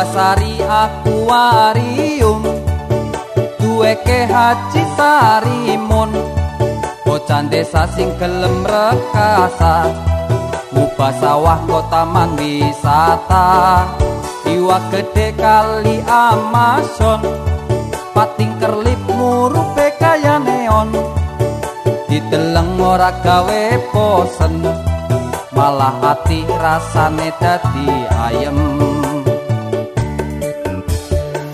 Purbasari akuarium duweke haji sarimun. Bocah desa sing gelem rekasa ubah sawah kota man wisata. Iwak gede kali amason pating kerlip murupe kaya neon diteleng ora gawe posen malah ati rasane dadi ayem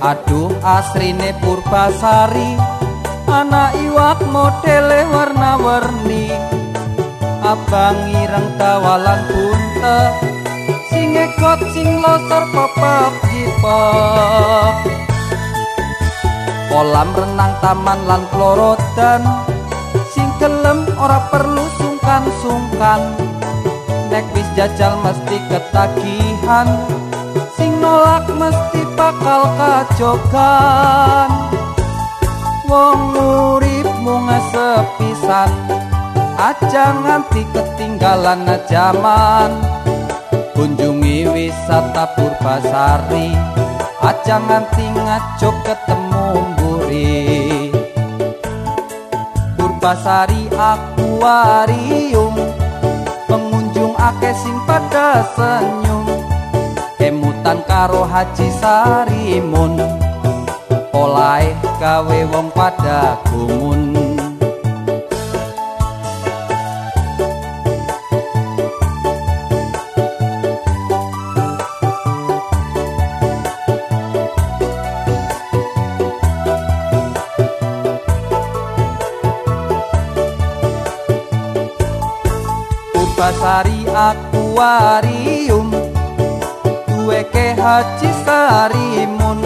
aduh asrine purbasari. Anak iwak modele warna-warni. Abang ireng kawalan bunte. Sing ekot sing losor popok jipok kolam renang taman lan klorodan. Sing gelem ora perlu sungkan-sungkan. Nek wis jajal mesti ketagihan nolak mesti bakal kajogan wong urip mung sepisan aja nganti ketinggalan zaman kunjungi wisata Purbasari aja nganti ngaco ketemu mburi. Purbasari akuarium pengunjung akeh sing pada senyum kemutan karo Haji Sarimun. Olae gawe wong pada gumun. Purbasari akuarium duweke haji sarimun.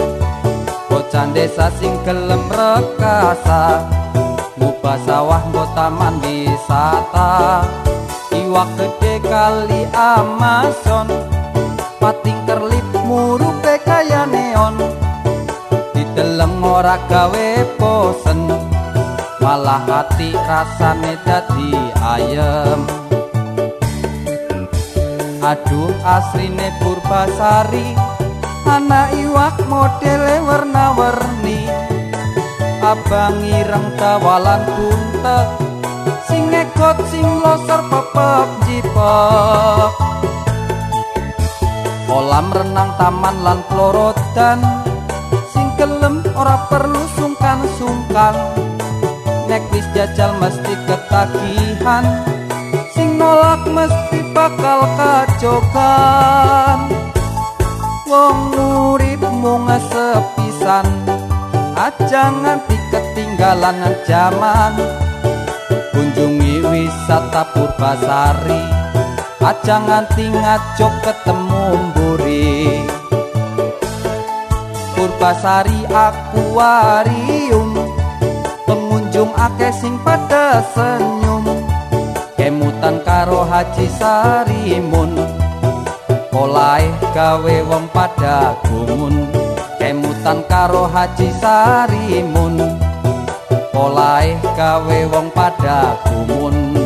Bocah desa sing gelem rekasa ngubah sawah nggo taman wisata. Iwak gede kali amason pating kerlip murupe kaya neon. Dideleng ora gawe bosen malah hati rasane dadi ayem aduh asrine purbasari. Anak iwak modele warna-warni abang ireng tawalan buntet sing ekot sing losor pepep jipok kolam renang taman lan klorodan. Sing gelem ora perlu sungkan-sungkan. Nek wis jajal mesti ketagihan sing nolak mesti bakal kacokan. Wong urip mung sepisan aja nganti ketinggalan zaman kunjungi wisata Purbasari aja nganti ngaco ketemu mburi. Purbasari akuarium pengunjung akeh sing pada senyum kemutan karo Haji Sarimun. Olae gawe wong pada gumun. Kemutan karo Haji Sarimun. Olae gawe wong pada gumun